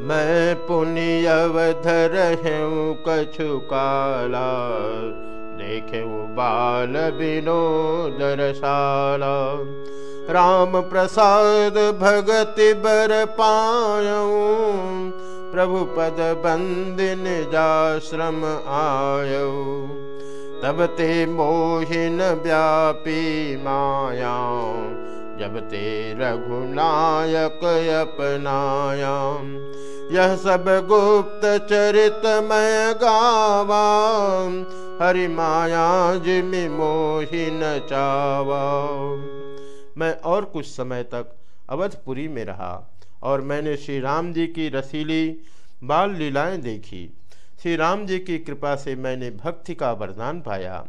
मैं पुण्य अवधर हूँ कछु काला, देखे बाल बिनो दरसाला राम प्रसाद भगति बर पायऊ, प्रभु पद बंदिन जाश्रम आयऊ। तब ते मोहिन व्यापी माया जब ते रघुनायक अपनाया यह सब गुप्त चरित मैं गावा। हरि माया जिमि मोहिन चावा। मैं और कुछ समय तक अवधपुरी में रहा और मैंने श्री राम जी की रसीली बाल लीलाएँ देखी। श्री राम जी की कृपा से मैंने भक्ति का वरदान पाया।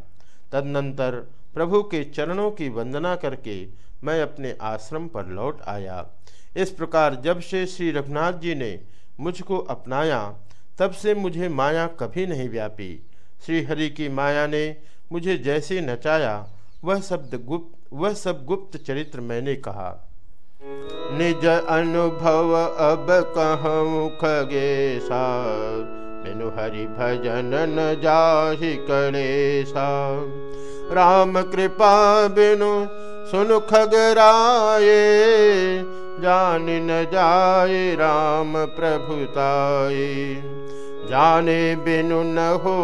तदनंतर प्रभु के चरणों की वंदना करके मैं अपने आश्रम पर लौट आया। इस प्रकार जब से श्री रघुनाथ जी ने मुझको अपनाया, तब से मुझे माया कभी नहीं व्यापी। श्री हरि की माया ने मुझे जैसे नचाया, वह शब्द गुप्त, वह सब गुप्त चरित्र मैंने कहा। निज अनुभव अब कहूँ बिनु हरि भजन न जाहि कलेसा राम कृपा बिनु सुन खगराए जान न जाए राम प्रभुताए जाने बिनु न हो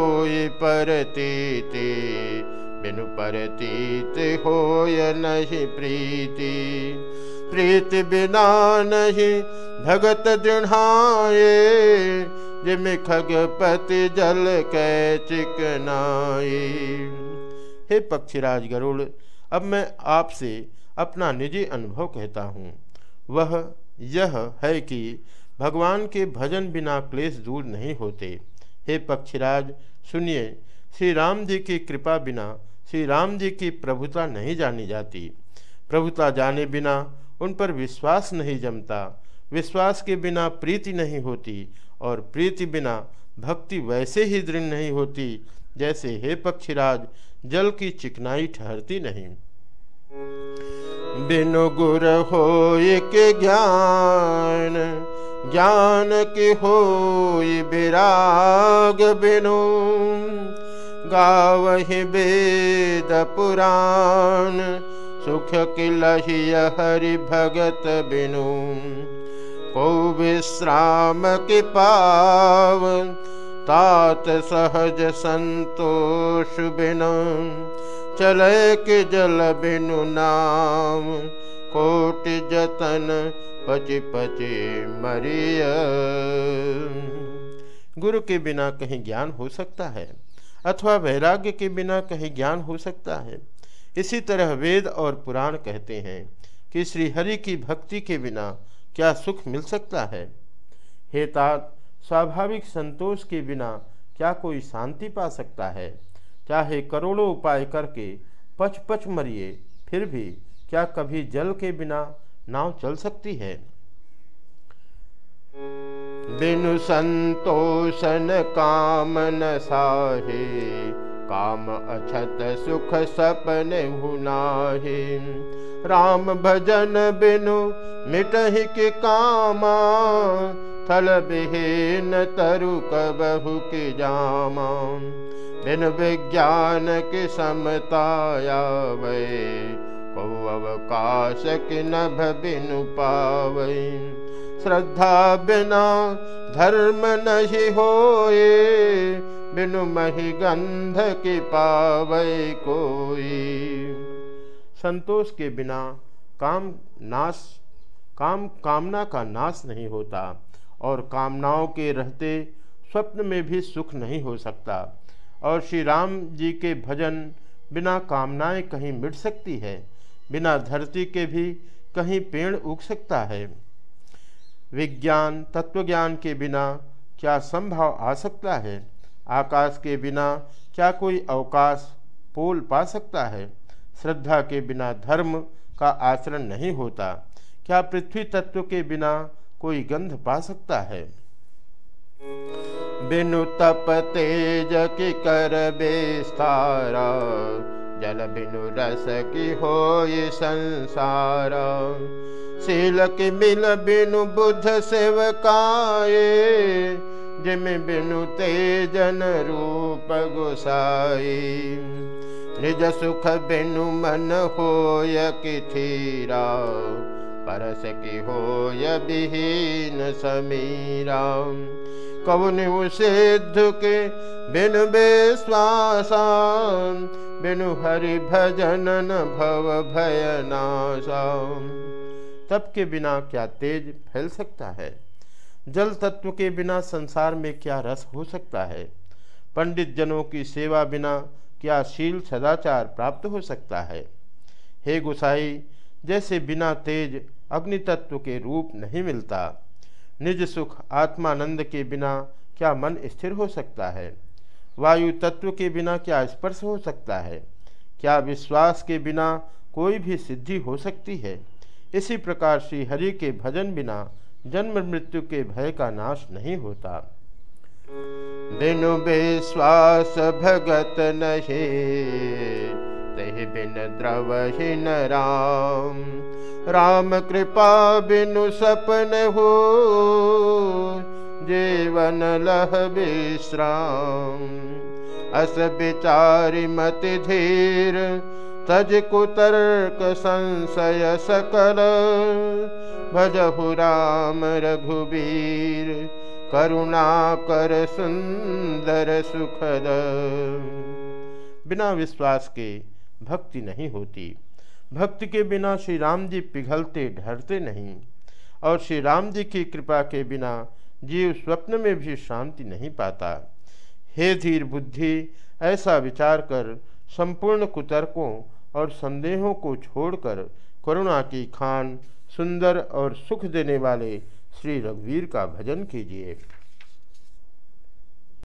परतीति। बिनु परतीत हो नहीं प्रीति। प्रीति बिना नहीं भगत दृढ़ाए जिम खगपति जल कै चिकनाए। हे पक्षीराज गरुड़, अब मैं आपसे अपना निजी अनुभव कहता हूँ। वह यह है कि भगवान के भजन बिना क्लेश दूर नहीं होते। हे पक्षीराज, सुनिए, श्री राम जी की कृपा बिना, श्री राम जी की प्रभुता नहीं जानी जाती। प्रभुता जाने बिना उन पर विश्वास नहीं जमता। विश्वास के बिना प्रीति नहीं होती और प्रीति बिना भक्ति वैसे ही दृढ़ नहीं होती जैसे हे पक्षीराज, जल की चिकनाई ठहरती नहीं। बिनु गुर हो के ज्ञान ज्ञान की हो विराग बिनु। गावहि वेद पुराण सुख किलहिय हरि भगत बिनु। को विश्राम के पाव तात सहज संतोष बिनु चले के जल बिनु नाम। कोटि जतन पचि पचि मरिय। गुरु के बिना कहीं ज्ञान हो सकता है, अथवा वैराग्य के बिना कहीं ज्ञान हो सकता है। इसी तरह वेद और पुराण कहते हैं कि श्री हरि की भक्ति के बिना क्या सुख मिल सकता है? हे तात स्वाभाविक संतोष के बिना क्या कोई शांति पा सकता है? चाहे करोड़ों उपाय करके पच पच मरिए, फिर भी क्या कभी जल के बिना नाव चल सकती है? बिनु संतोषन काम न साहे, काम अछत सुख सपन हुनाहे राम भजन बिनु मिटहि के कामा, थल बिहीन तरु कबहु के जामा। बिन विज्ञान की समताया वे, को अवकाश की नभ बिनु पावे। श्रद्धा बिना धर्म नहीं होए, बिनु मही गंध की पावे कोई। संतोष के बिना काम नाश, काम कामना का नाश नहीं होता, और कामनाओं के रहते स्वप्न में भी सुख नहीं हो सकता। और श्री राम जी के भजन बिना कामनाएँ कहीं मिट सकती है, बिना धरती के भी कहीं पेड़ उग सकता है। विज्ञान, तत्वज्ञान के बिना क्या संभव आ सकता है? आकाश के बिना क्या कोई अवकाश पोल पा सकता है? श्रद्धा के बिना धर्म का आचरण नहीं होता। क्या पृथ्वी तत्व के बिना कोई गंध पा सकता है? बिनु तप तेज की कर बेस्तारा जल बिनु रस की हो संसार। शीलक मिल बिनु बुध सेवकाए जिम बिनु तेजन रूप गुसाई निज सुख बिनु मन हो थीरा परस की हो विहीन समीरा कवन सिद्ध के बिनु बेश्वासा बिनु हरि भजन भव भयनाशा तप के बिना क्या तेज फैल सकता है? जल तत्व के बिना संसार में क्या रस हो सकता है? पंडित जनों की सेवा बिना क्या शील सदाचार प्राप्त हो सकता है? हे गुसाई, जैसे बिना तेज अग्नि तत्व के रूप नहीं मिलता निज सुख आत्मानंद के बिना क्या मन स्थिर हो सकता है? वायु तत्व के बिना क्या स्पर्श हो सकता है? क्या विश्वास के बिना कोई भी सिद्धि हो सकती है? इसी प्रकार श्री हरि के भजन बिना जन्म मृत्यु के भय का नाश नहीं होता। बिनु विश्वास भगत नहीं बिन द्रवहीन राम। राम कृपा बिनु सपन हो, जीवन लह विश्राम। अस विचारि मति धीर, तज कुतर्क संशय सकल। भजहु राम रघुबीर, करुणा कर सुंदर सुखद। बिना विश्वास के भक्ति नहीं होती। भक्ति के बिना श्री राम जी पिघलते ढरते नहीं। और श्री राम जी की कृपा के बिना जीव स्वप्न में भी शांति नहीं पाता। हे धीर बुद्धि, ऐसा विचार कर, संपूर्ण कुतर्कों और संदेहों को छोड़कर करुणा की खान, सुंदर और सुख देने वाले श्री रघुवीर का भजन कीजिए।